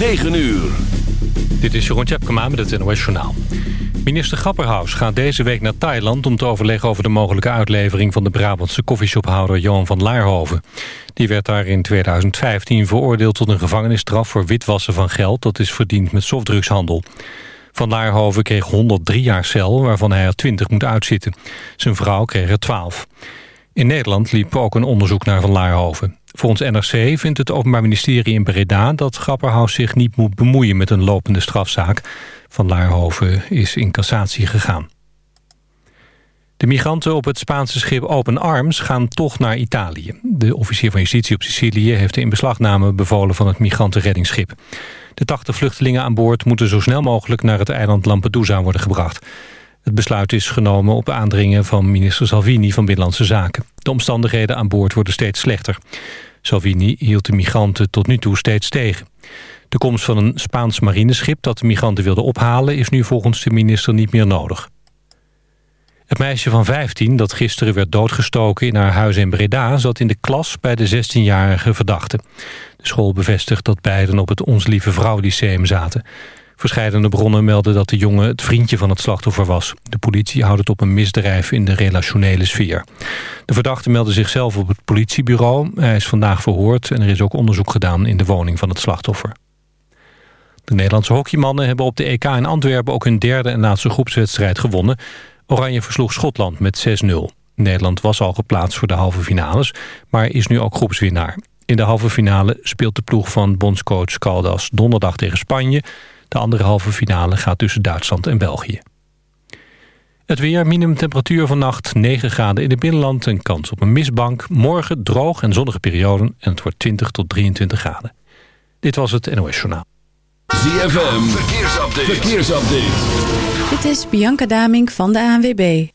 9 uur. Dit is Jeroen Tjepkema met het NOS Journaal. Minister Grapperhaus gaat deze week naar Thailand... om te overleggen over de mogelijke uitlevering... van de Brabantse koffieshophouder Johan van Laarhoven. Die werd daar in 2015 veroordeeld tot een gevangenisstraf... voor witwassen van geld dat is verdiend met softdrugshandel. Van Laarhoven kreeg 103 jaar cel, waarvan hij er 20 moet uitzitten. Zijn vrouw kreeg er 12. In Nederland liep ook een onderzoek naar Van Laarhoven. Volgens NRC vindt het Openbaar Ministerie in Breda... dat Grapperhaus zich niet moet bemoeien met een lopende strafzaak. Van Laarhoven is in cassatie gegaan. De migranten op het Spaanse schip Open Arms gaan toch naar Italië. De officier van justitie op Sicilië heeft de inbeslagname bevolen van het migrantenreddingsschip. De 80 vluchtelingen aan boord moeten zo snel mogelijk naar het eiland Lampedusa worden gebracht. Het besluit is genomen op aandringen van minister Salvini van Binnenlandse Zaken. De omstandigheden aan boord worden steeds slechter. Salvini hield de migranten tot nu toe steeds tegen. De komst van een Spaans marineschip dat de migranten wilde ophalen... is nu volgens de minister niet meer nodig. Het meisje van 15 dat gisteren werd doodgestoken in haar huis in Breda... zat in de klas bij de 16-jarige verdachte. De school bevestigt dat beiden op het Ons Lieve Vrouw Lyceum zaten. Verscheidene bronnen melden dat de jongen het vriendje van het slachtoffer was. De politie houdt het op een misdrijf in de relationele sfeer. De verdachte meldde zichzelf op het politiebureau. Hij is vandaag verhoord en er is ook onderzoek gedaan in de woning van het slachtoffer. De Nederlandse hockeymannen hebben op de EK in Antwerpen ook hun derde en laatste groepswedstrijd gewonnen. Oranje versloeg Schotland met 6-0. Nederland was al geplaatst voor de halve finales, maar is nu ook groepswinnaar. In de halve finale speelt de ploeg van bondscoach Caldas donderdag tegen Spanje. De andere halve finale gaat tussen Duitsland en België. Het weer, minimumtemperatuur vannacht 9 graden in het binnenland... en kans op een mistbank. Morgen droog en zonnige perioden en het wordt 20 tot 23 graden. Dit was het NOS Journaal. ZFM, verkeersupdate. verkeersupdate. Dit is Bianca Damink van de ANWB.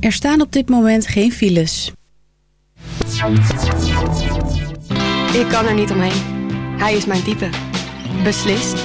Er staan op dit moment geen files. Ik kan er niet omheen. Hij is mijn type. Beslist,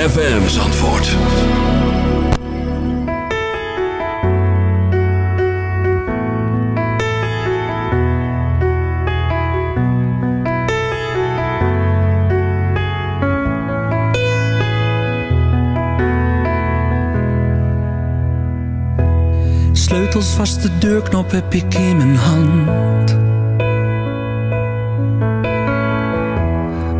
ZFM Zandvoort. Sleutels vast de deurknop heb ik in mijn hand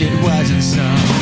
it wasn't so.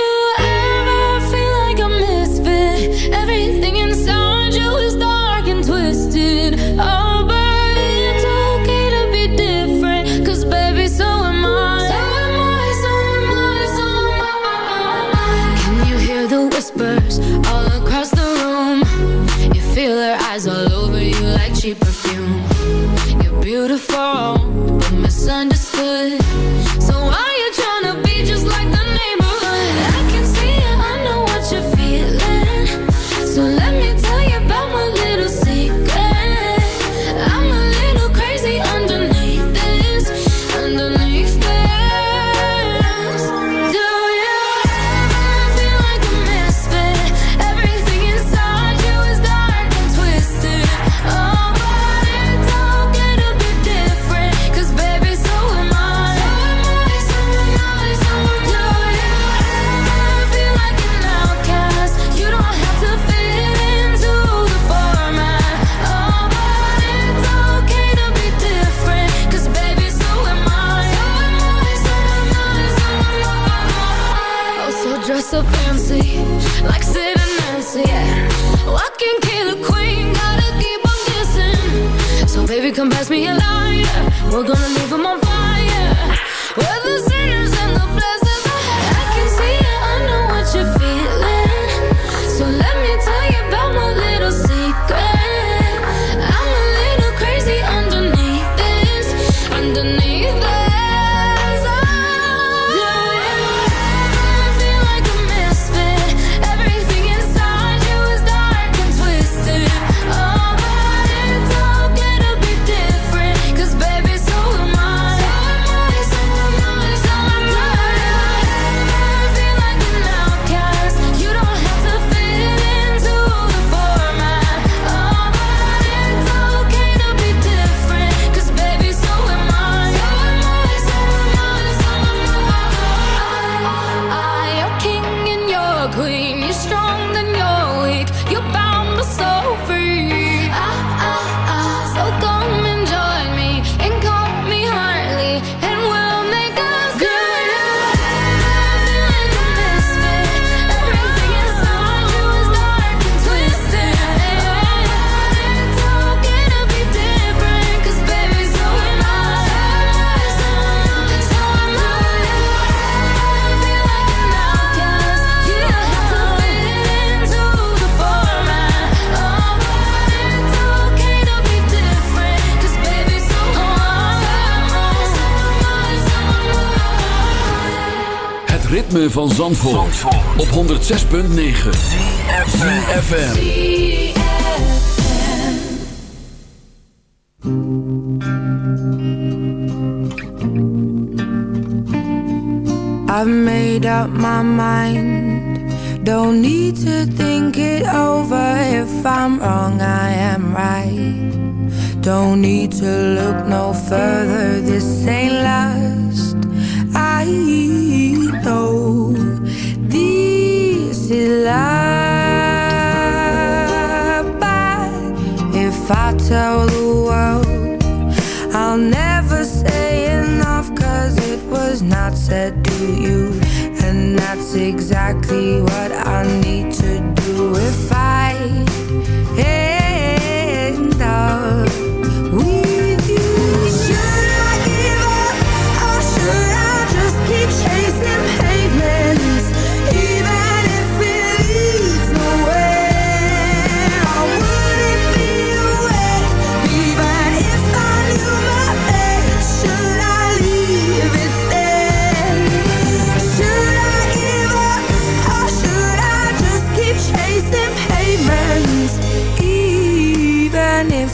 ritme van Zandvoort, Zandvoort. op 106.9 CFFM I've made up my mind. Don't need to think it over. If I'm wrong I am right. Don't need to look no further. This ain't last I disse lá Vai em face ao luau I'll never say enough Cause it was not said to you. And that's exactly what I need to do. If I,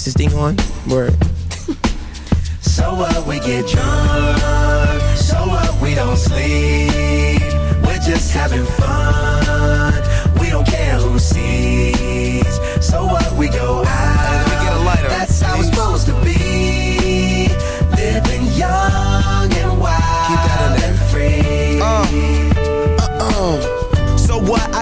Is this thing on? Word. So what we get drunk, so what we don't sleep. We're just having fun.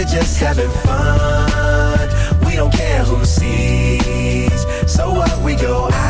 We're just having fun. We don't care who sees. So what we go out.